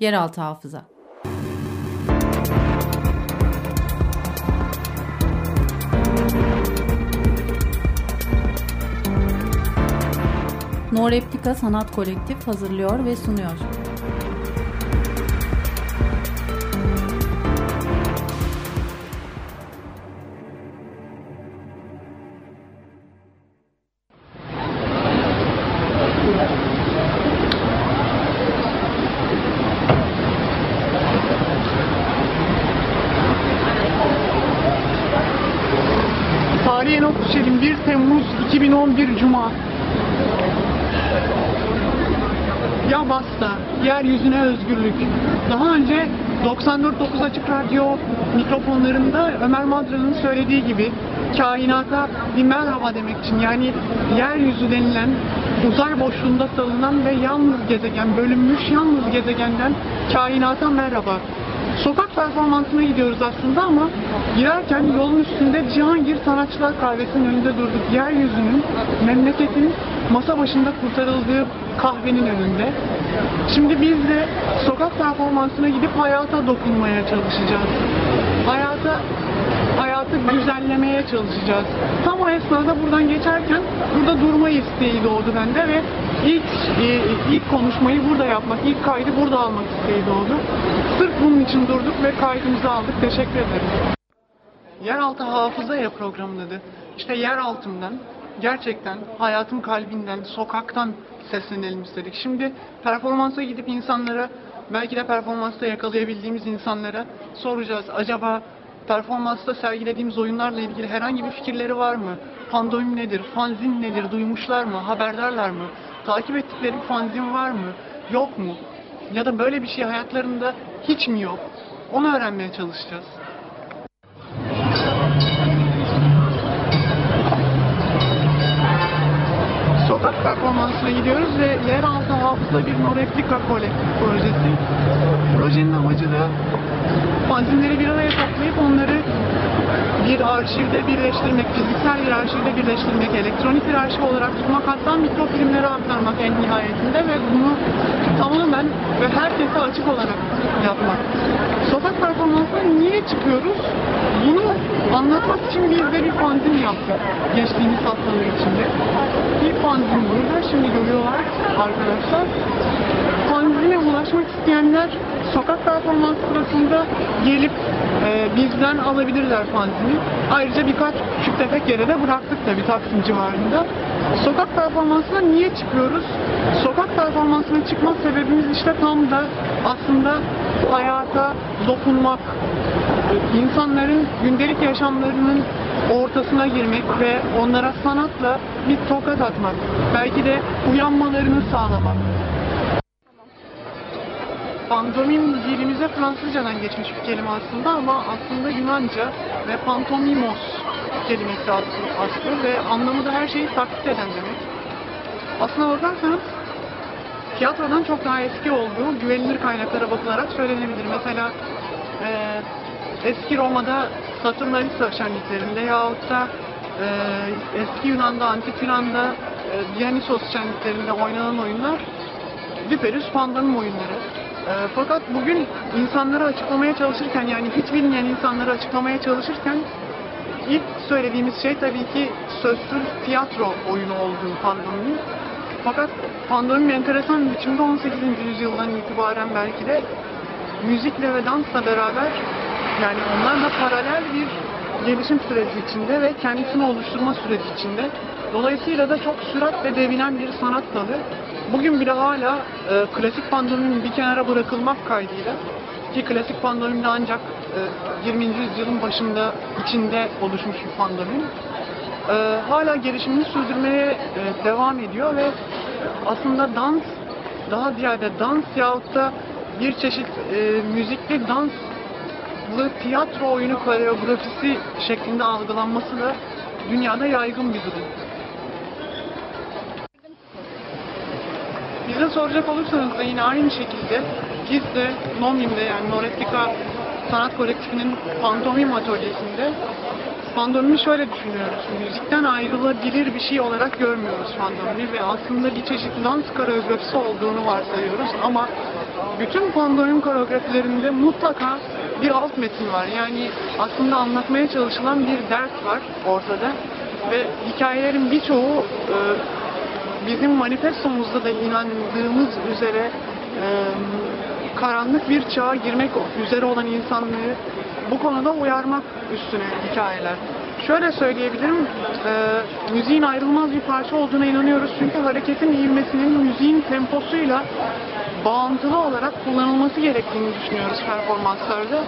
Yeraltı Hafıza No Replika Sanat Kolektif hazırlıyor ve sunuyor. 2011 Cuma. Ya basta, yeryüzüne özgürlük. Daha önce 94.9 Açık Radyo mikrofonlarında Ömer Madra'nın söylediği gibi kainata bir merhaba demek için yani yeryüzü denilen uzay boşluğunda salınan ve yalnız gezegen, bölünmüş yalnız gezegenden kainata merhaba. Sokak performansına gidiyoruz aslında ama girerken yolun üstünde Cihangir Sanatçılar Kahvesi'nin önünde durduk. Yeryüzünün, memleketin masa başında kurtarıldığı kahvenin önünde. Şimdi biz de sokak performansına gidip hayata dokunmaya çalışacağız. Hayata hayatı güzellemeye çalışacağız. Tam o esnada buradan geçerken burada durma isteği doğdu bende ve ilk e, ilk konuşmayı burada yapmak, ilk kaydı burada almak isteği doğdu. Sırf bunun için durduk ve kaydımızı aldık. Teşekkür ederiz. Yeraltı hafıza ya programın adı. İşte yer altından gerçekten hayatın kalbinden, sokaktan seslenelim istedik. Şimdi performansa gidip insanlara, belki de performansta yakalayabildiğimiz insanlara soracağız. Acaba performansta sergilediğimiz oyunlarla ilgili herhangi bir fikirleri var mı? Pandomim nedir? Fanzin nedir? Duymuşlar mı? Haberdarlar mı? Takip ettikleri bir fanzin var mı? Yok mu? Ya da böyle bir şey hayatlarında hiç mi yok? Onu öğrenmeye çalışacağız. sokak performansına gidiyoruz ve yeraltı hafıza bir no replika kolektif projesi. Projenin amacı da fanzinleri bir araya toplayıp onları bir arşivde birleştirmek, fiziksel bir arşivde birleştirmek, elektronik bir arşiv olarak tutmak, hatta mikrofilmlere aktarmak en nihayetinde ve bunu tamamen ve herkese açık olarak yapmak. Sokak performansına niye çıkıyoruz? Bunu anlatmak için biz de bir fanzin yaptık geçtiğimiz haftalar içinde. Bir fanzin burada şimdi görüyorlar arkadaşlar. Fanzine ulaşmak isteyenler sokak performans sırasında gelip e, bizden alabilirler fanzini. Ayrıca birkaç küçük tefek yere de bıraktık tabii Taksim civarında. Sokak performansına niye çıkıyoruz? Sokak performansına çıkma sebebimiz işte tam da aslında hayata dokunmak, insanların gündelik yaşamlarının ortasına girmek ve onlara sanatla bir tokat atmak. Belki de uyanmalarını sağlamak. Pantomim dilimize Fransızcadan geçmiş bir kelime aslında ama aslında Yunanca ve pantomimos kelimesi aslı, aslı ve anlamı da her şeyi taklit eden demek. Aslına bakarsanız tiyatrodan çok daha eski olduğu güvenilir kaynaklara bakılarak söylenebilir. Mesela e, eski Roma'da Saturnalisa şenliklerinde yahut da e, eski Yunan'da, Antik Yunan'da e, Dionysos şenliklerinde oynanan oyunlar düpedüz pandomim oyunları. E, fakat bugün insanlara açıklamaya çalışırken yani hiç bilmeyen insanlara açıklamaya çalışırken ilk söylediğimiz şey tabii ki sözsüz tiyatro oyunu olduğu pandomimin. Fakat pandomim enteresan bir biçimde 18. yüzyıldan itibaren belki de müzikle ve dansla beraber yani onlarla paralel bir gelişim süreci içinde ve kendisini oluşturma süreci içinde. Dolayısıyla da çok süratle devinen bir sanat dalı. Bugün bile hala e, klasik pandomimin bir kenara bırakılmak kaydıyla ki klasik pandomim de ancak e, 20. yüzyılın başında içinde oluşmuş bir pandomim. E, hala gelişimini sürdürmeye e, devam ediyor ve aslında dans daha ziyade dans yahut da bir çeşit e, müzikli dans tiyatro oyunu koreografisi şeklinde algılanması da dünyada yaygın bir durum. Bize soracak olursanız da yine aynı şekilde biz de NOMİM'de yani Noreplika Sanat Kolektifinin pantomim atölyesinde pandomimi şöyle düşünüyoruz. Müzikten ayrılabilir bir şey olarak görmüyoruz pandomimi ve aslında bir çeşit dans koreografisi olduğunu varsayıyoruz ama bütün pandomim koreografilerinde mutlaka bir alt metin var. Yani aslında anlatmaya çalışılan bir dert var ortada. Ve hikayelerin birçoğu e, bizim manifestomuzda da inandığımız üzere e, karanlık bir çağa girmek üzere olan insanlığı bu konuda uyarmak üstüne hikayeler. Şöyle söyleyebilirim, e, müziğin ayrılmaz bir parça olduğuna inanıyoruz çünkü hareketin ivmesinin müziğin temposuyla bağıntılı olarak kullanılması gerektiğini düşünüyoruz performanslarda.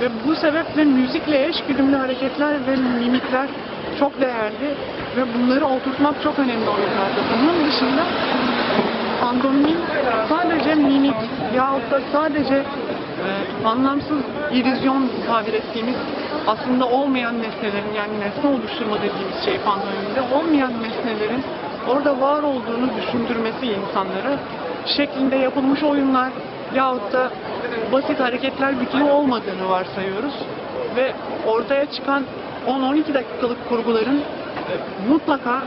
Ve bu sebeple müzikle eş güdümlü hareketler ve mimikler çok değerli ve bunları oturtmak çok önemli oyunlarda. Bunun dışında pandomimin sadece mimik yahut da sadece e, anlamsız illüzyon tabir ettiğimiz aslında olmayan nesnelerin yani nesne oluşturma dediğimiz şey pandomimde olmayan nesnelerin orada var olduğunu düşündürmesi insanlara şeklinde yapılmış oyunlar yahut da basit hareketler bütünü olmadığını varsayıyoruz ve ortaya çıkan 10-12 dakikalık kurguların mutlaka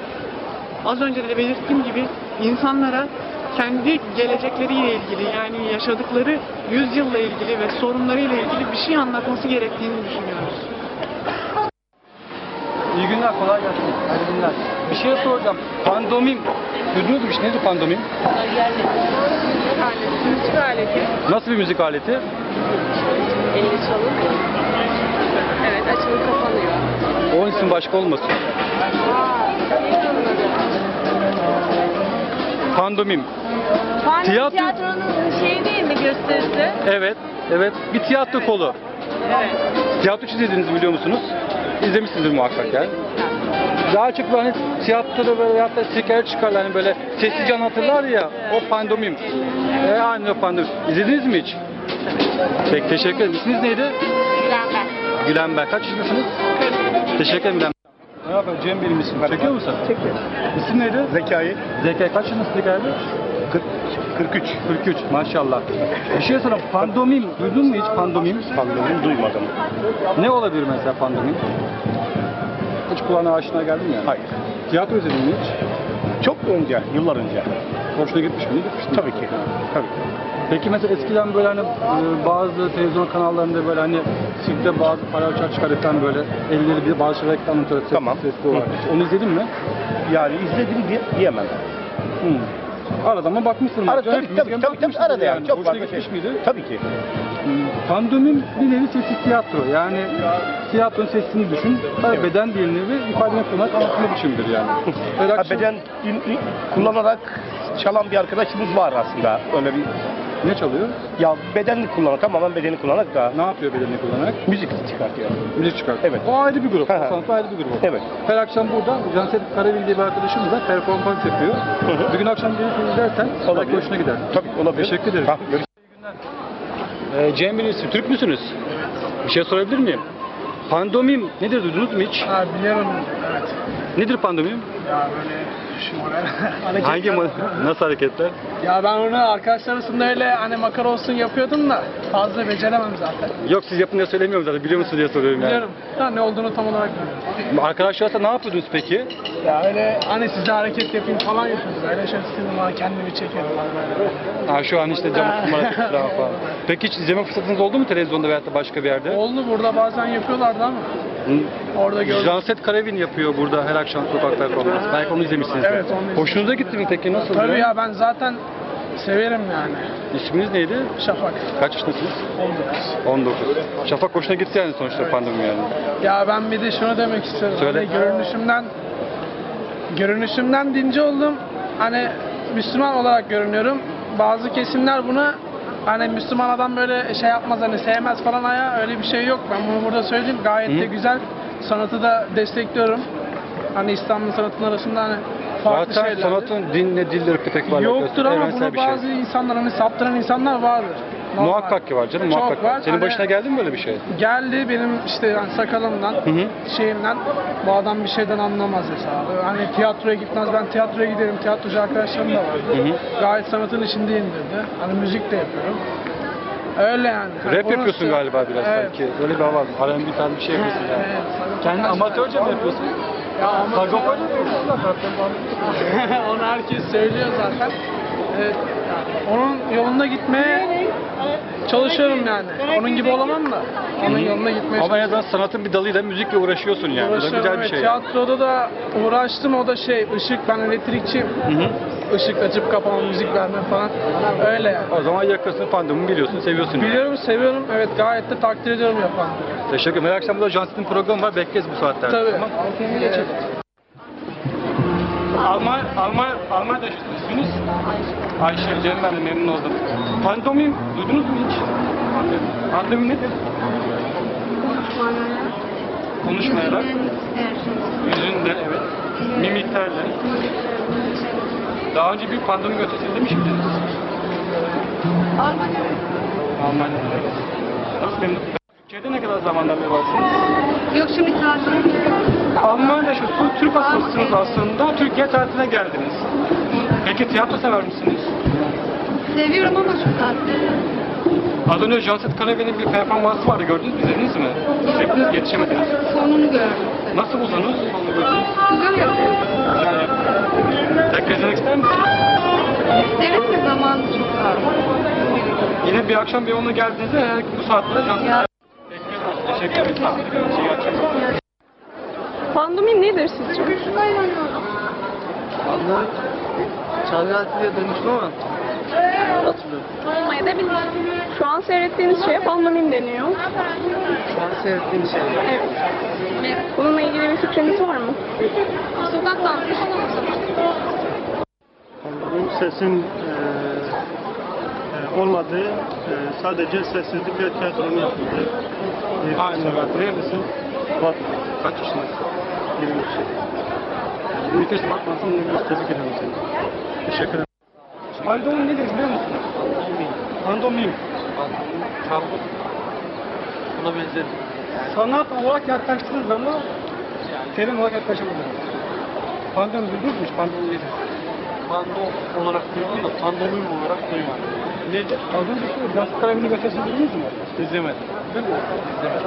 az önce de belirttiğim gibi insanlara kendi gelecekleriyle ilgili yani yaşadıkları yüzyılla ilgili ve sorunlarıyla ilgili bir şey anlatması gerektiğini düşünüyoruz. İyi günler, kolay gelsin. Hayırlı günler. Bir şey soracağım. Pandomim. Duydunuz mu hiç? Nedir pandomim? aleti, müzik aleti. Nasıl bir müzik aleti? Elle çalınıyor. Evet, açılıp kapanıyor. O isim başka olmasın. Pandomim. Pandemi Tiyatro- tiyatronun şeyi değil mi gösterisi? Evet, evet. Bir tiyatro Evet. kolu. Evet. Tiyatro izlediğinizi biliyor musunuz? İzlemişsinizdir muhakkak yani. Daha çok hani tiyatroda böyle veyahut da şeker çıkarlar hani böyle sessiz anlatırlar ya o pandomim. E, aynı o pandomim. İzlediniz mi hiç? Peki teşekkür ederim. İsminiz neydi? Gülen Bey. Kaç yaşındasınız? Teşekkür ederim Gülen Bey. Merhaba Cem benim isim. Çekiyor musun? Çekiyor. İsim neydi? Zekai Zeki kaç yaşındasın? 40, 43. 43 maşallah. Bir şey sorayım. Pandomim duydun mu hiç pandomim? Pandemim duymadım. Ne olabilir mesela pandomim? Hiç kulağına aşina geldin mi? Hayır. Tiyatro izledin mi hiç? Çok önce, yıllar önce. Hoşuna gitmiş mi? Gitmiş mi? Tabii ki. Tabii. Peki mesela eskiden böyle hani e, bazı televizyon kanallarında böyle hani sirkte bazı palyaçolar çıkarırken böyle elleri bir bazı şeyler reklam anlatıyor. Tamam. Sesli olarak. Hiç Onu izledin mi? Yani izledim diye, diyemem. Hı. Arada ama bakmışsın. Arada, tabii, tabii, tabii, tabii, bakmışızdır arada yani. Çok Hoşuna gitmiş şey. miydi? Tabii ki. Pandomim bir nevi sessiz tiyatro. Yani tiyatronun sesini düşün. Tabii Evet. beden dilini ve ifadeni kullanarak anlatma biçimidir yani. Ha, beden kullanarak çalan bir arkadaşımız var aslında. Öyle bir Ne çalıyor? ya bedenini kullanarak tamamen bedeni kullanarak da Ne yapıyor bedenini kullanarak? müzik çıkartıyor. Müzik çıkartıyor. Evet. O ayrı bir grup. Hı hı. O sanat ayrı bir grup. Evet. Her akşam burada Canset Karabin diye bir arkadaşımız var. Performans yapıyor. Hı hı. Bir gün akşam gelip izlersen belki hoşuna gider. Tabii olabilir. Teşekkür ederim. Ha, görüşürüz. Ee, Cem Bilirsin, Türk müsünüz? Bir şey sorabilir miyim? Pandomim nedir duydunuz mu hiç? Ha biliyorum evet. Nedir pandomim? Ya böyle şu model hareketler. Hangi mo- nasıl hareketler? Ya ben onu arkadaşlar arasında öyle hani makara olsun yapıyordum da fazla beceremem zaten. Yok siz yapın diye söylemiyorum zaten biliyor musunuz diye soruyorum yani. Biliyorum. Da ne olduğunu tam olarak bilmiyorum. Arkadaşlarsa ne yapıyordunuz peki? Ya öyle hani size hareket yapayım falan yapıyordum. Öyle şey istedim ama kendimi çekiyordum. Böyle. Ha şu an işte cam kumarak falan. Peki hiç izleme fırsatınız oldu mu televizyonda veyahut da başka bir yerde? Oldu burada bazen yapıyorlardı ama orada gördüm. Janset Karevin yapıyor burada her akşam sokak performansı. Belki onu izlemişsiniz. Evet, onu izledim. Hoşunuza gitti mi peki? Nasıl? Tabii ya ben zaten severim yani. İsminiz neydi? Şafak. Kaç yaşındasınız? 19. 19. Şafak hoşuna gitti yani sonuçta pandemi yani. Ya ben bir de şunu demek istiyorum. Söyle. Hani görünüşümden görünüşümden dinci oldum. Hani Müslüman olarak görünüyorum. Bazı kesimler buna hani Müslüman adam böyle şey yapmaz hani sevmez falan aya öyle bir şey yok. Ben bunu burada söyleyeyim. Gayet de Hı. güzel. Sanatı da destekliyorum. Hani İslam'ın sanatının arasında hani farklı Zaten şeyler. sanatın dinle dilleri pek var. Yoktur ama Evrensel bunu bir şey. bazı insanlar hani saptıran insanlar vardır. Normal. Muhakkak ki var canım Çok muhakkak. var. Senin Hani- başına geldi mi böyle bir şey? Geldi benim işte yani sakalımdan, hı. şeyimden. Bu adam bir şeyden anlamaz hesabı. Hani tiyatroya gitmez, ben tiyatroya giderim. Tiyatrocu arkadaşlarım da vardı. Hı hı. Gayet sanatın içindeyim dedi. Hani müzik de yapıyorum. Öyle yani. Hani Rap bunu yapıyorsun galiba biraz evet. sanki. Öyle bir hava var. R&B tarzı bir şey yapıyorsun yani. Evet. Kendi amatörce mi yapıyorsun? Ya ama Sagopacı mı yapıyorsun? onu herkes söylüyor zaten. Evet. Onun yolunda gitmeye çalışıyorum yani. Onun gibi olamam da. Onun yolunda gitmeye Ama en azından sanatın bir dalıyla müzikle uğraşıyorsun yani. Bu da Uğraşıyorum, güzel bir evet. şey. Tiyatroda da uğraştım o da şey ışık ben elektrikçiyim. Hı hı. Işık açıp kapama müzik verme falan. Öyle yani. O zaman yakasını pandomu biliyorsun, seviyorsun. yani. Biliyorum, seviyorum. Evet gayet de takdir ediyorum yapan. Teşekkür ederim. Her akşam burada Johnson'ın programı var. Bekleriz bu saatlerde. Tabii. Tamam. Evet. Alman, Alman, Almanya'da yaşıyorsunuz. Ayşe, canım ben de memnun oldum. Pandomim duydunuz mu hiç? Pandomim nedir? Konuşmayarak. Yüzünde, evet. Mimiklerle. Daha önce bir pandomim gösterisinde demiş miydiniz? Almanya'da. Nasıl memnun? Türkiye'de ne kadar zamandan beri varsınız? Yok şimdi tatil. Almanya'da yaşıyorsunuz, Türk hastasısınız aslında. Türkiye tatiline geldiniz. Peki tiyatro sever misiniz? Seviyorum ama şu tatil. Az önce Janset Karabe'nin bir performansı vardı, gördünüz mü, izlediniz mi? Hepiniz yetişemediniz. Sonunu gördüm. Nasıl buldunuz? Sonunu gördünüz. Güzel yapıyor. Yani, tekrar izlemek ister misiniz? Evet de zamanı çok az. Yine bir akşam bir onunla geldiğinizde her bu saatte Janset Ya. Teşekkür ederim. İyi akşamlar. Pandomim nedir sizce? Çalgılatıya dönüşüm ama hatırlıyorum. Olmaya da bilir. Şu an seyrettiğiniz şeye pandomim deniyor. Şu an seyrettiğim şey. Evet. Bununla ilgili bir fikriniz var mı? Sokak dansı falan o zaman. Bu sesin e, e, olmadığı, e, sadece sessizlik ve tiyatronun yapıldığı bir Aynen. sanat. Neredesin? Bak, Kaç yaşındasın? 23 Vites bakmasın ne biraz tebrik ederim seni. Teşekkür ederim. Pandomim nedir biliyor musun? Pandomim. Pandomim. Buna benzer. Sanat olarak yaklaştığınız zaman terim olarak yaklaşabilirsiniz. Pandomim duydunuz mu? Pandomim nedir? Pando olarak duyuyorum da pandomim olarak duymadım. Nedir? Az önce Gazete Karabini gösterisini duydunuz mu? İzlemedim. Değil mi?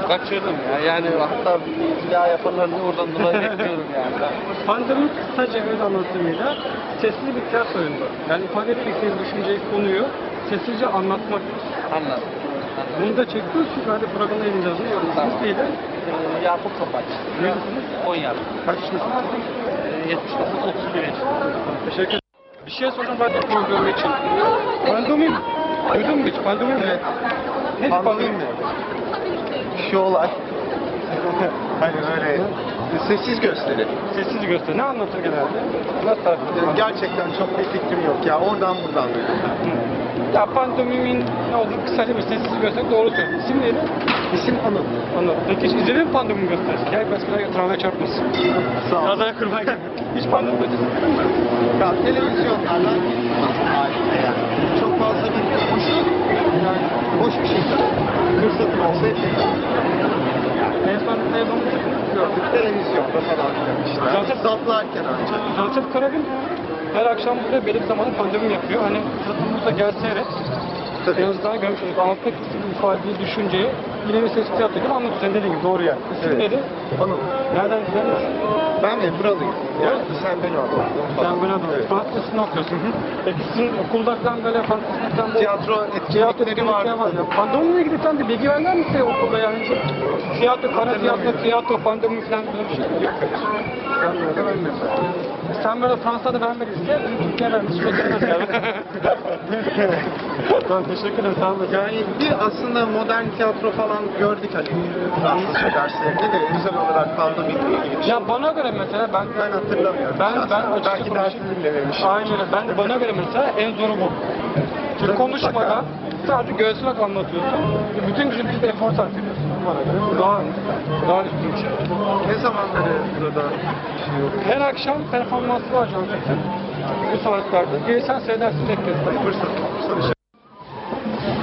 Kaçırdım ya. Yani hatta bir daha yaparlarını oradan dolayı bekliyorum yani. Pandomim kısaca öz anlatımıyla sesli bir tiyatro oyunu. Yani ifade etmek istediğiniz düşünceyi, konuyu sessizce anlatmak. Anladım. Bunu da çekiyoruz çünkü hadi programda yayınlayacağız. Ne yorumsunuz değil de. Ee, Yakup Topaç. Neredesiniz? Konya. Kaç yaşındasınız? Ee, 79 31 yaşında. Teşekkür. Bir şey soracağım radyo programı için. Pandomim. Duydun mu hiç? Pandomim mi? Ne pandomim mi? Şu olay. hani böyle sessiz gösteri. Sessiz göster. Ne anlatır genelde? Nasıl tarif? Gerçekten çok bir fikrim yok ya. Oradan buradan böyle. Ya pandomimin ne olduğunu kısaca bir sessiz göster doğru söylüyor. İsim neydi? İsim Anıl. Anladım. Peki hiç izledin mi pandomim gösterisi? Gel mesela travmaya çarpmasın. Sağ ol. Kazaya kırmaya gel. Hiç pandomim gösterisi? Ya televizyonlardan harika yani. Çok fazla bir boş, yani boş bir şey. Fırsatım olsa En son ne yapalım? gördük televizyonda falan filan işte. Zaten- Zatlarken ancak. Janset Karagül her akşam burada belli bir zamanı pandemi yapıyor. Hani fırsatımızda gelse evet. Tabii. En azından görmüş olduk. Anlatmak istediği ifadeyi, düşünceyi yine bir ses tiyatro gibi anlatıyor. Sen dediğin gibi doğru yani. Evet. neydi? Anıl. Nereden güzel Ben mi? Buralıyım. Yani sen beni al. Sen bana doğru. Evet. Fransızcasını okuyorsun. Peki sizin okulda falan böyle Fransızcasından bu Tiyatro etkinlikleri var. var. ya. Pandemiyle ilgili sen de bilgi verler misin okulda yani? Tiyatro, kara tiyatro, tiyatro, pandemi falan böyle bir şey yok. Ben burada vermiyorum. Sen böyle Fransa'da vermediyse bizim Türkiye vermiş. Tamam teşekkür ederim. Sağ olun. Yani bir aslında modern tiyatro falan gördük hani Fransızca derslerinde de özel olarak ilgili bir şey. Ya bana göre mesela ben Ben hatırlamıyorum. ben ben Şahsen. açıkça belki konuşayım. dersi dinlememişim. Aynen ben bana göre mesela en zoru bu. Çünkü konuşmadan sadece göğsüne anlatıyorsun. Bütün gücünü bir efor sarf ediyorsun. Bu Daha, daha üstün şey. Ne zamanları burada şey yok. Her akşam performansı var Canset'in. Bu saatlerde. Gelirsen seyredersin bekliyorsun. Fırsat olursa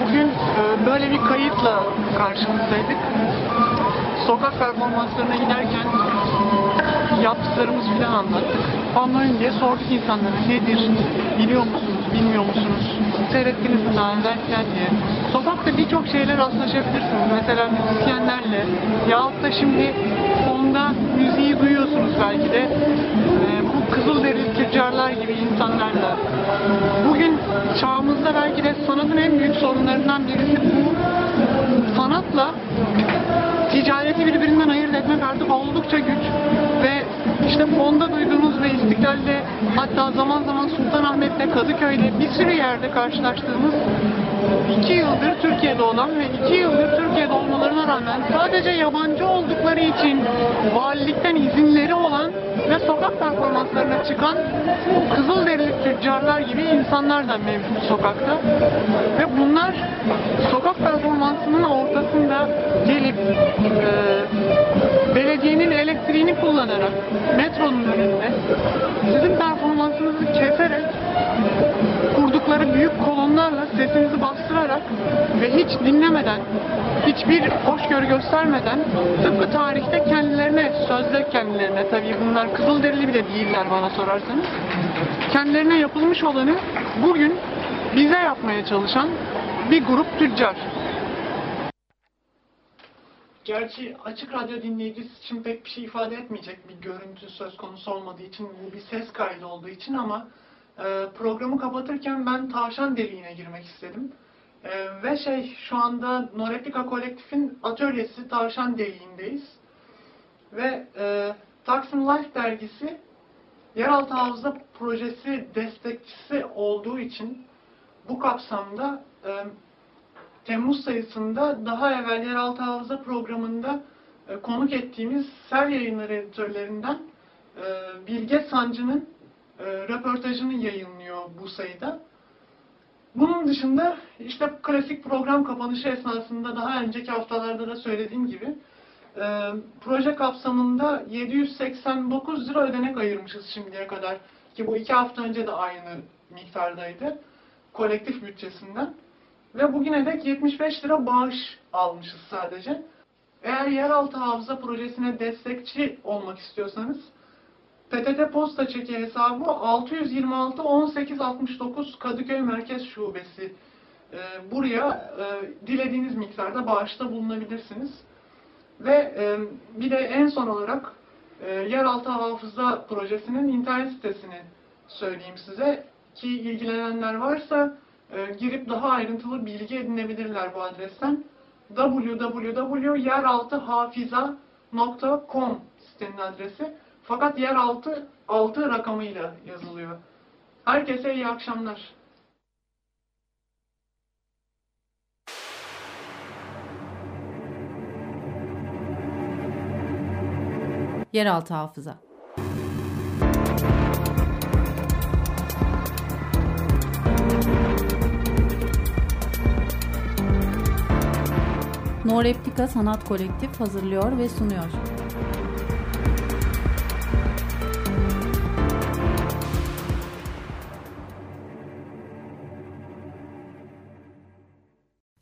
Bugün e, böyle bir kayıtla karşınızdaydık. Sokak performanslarına giderken yaptıklarımız filan anlattık. Panlayın diye sorduk insanlara nedir, biliyor musunuz, bilmiyor musunuz, seyrettiniz mi daha evvel filan diye. Sokakta birçok şeyle rastlaşabilirsiniz. Mesela müzisyenlerle yahut da şimdi fonda müziği duyuyorsunuz belki de. E, bu Kızılderili tüccarlar gibi insanlarla. Bugün çağımızda belki de sanatın en büyük sorunlarından birisi bu. Sanatla ticareti birbirinden ayırt etmek artık oldukça güç ve işte fonda duyduğunuz ve İstiklal'de hatta zaman zaman Sultanahmet'te, Kadıköy'de bir sürü yerde karşılaştığımız iki yıldır Türkiye'de olan ve iki yıldır Türkiye'de olmalarına rağmen sadece yabancı oldukları için valilikten izinleri olan ve sokak performanslarına çıkan Kızılderili tüccarlar gibi insanlar da mevcut sokakta. Ve bunlar sokak performansının ve hiç dinlemeden, hiçbir hoşgörü göstermeden tıpkı tarihte kendilerine, sözde kendilerine tabii bunlar Kızılderili bile değiller bana sorarsanız kendilerine yapılmış olanı bugün bize yapmaya çalışan bir grup tüccar. Gerçi açık radyo dinleyicisi için pek bir şey ifade etmeyecek bir görüntü söz konusu olmadığı için, bir ses kaydı olduğu için ama e, programı kapatırken ben tavşan deliğine girmek istedim. E, ve şey, şu anda Noreplika Kolektif'in atölyesi tavşan deliğindeyiz. Ve e, Taksim Life dergisi Yeraltı Hafıza Projesi destekçisi olduğu için bu kapsamda e, Temmuz sayısında daha evvel Yeraltı Hafıza programında e, konuk ettiğimiz Ser Yayınları editörlerinden e, Bilge Sancı'nın e, röportajını yayınlıyor bu sayıda. Bunun dışında işte klasik program kapanışı esnasında daha önceki haftalarda da söylediğim gibi e, proje kapsamında 789 lira ödenek ayırmışız şimdiye kadar. Ki bu iki hafta önce de aynı miktardaydı. Kolektif bütçesinden. Ve bugüne dek 75 lira bağış almışız sadece. Eğer yeraltı hafıza projesine destekçi olmak istiyorsanız PTT posta çeki hesabı 626 18 69 Kadıköy Merkez Şubesi. Ee, buraya e, dilediğiniz miktarda bağışta bulunabilirsiniz. Ve e, bir de en son olarak e, yeraltı hafıza projesinin internet sitesini söyleyeyim size ki ilgilenenler varsa girip daha ayrıntılı bilgi edinebilirler bu adresten. www.yeraltıhafiza.com sitenin adresi. Fakat yeraltı 6 rakamıyla yazılıyor. Herkese iyi akşamlar. Yeraltı hafıza. No Sanat Kolektif hazırlıyor ve sunuyor.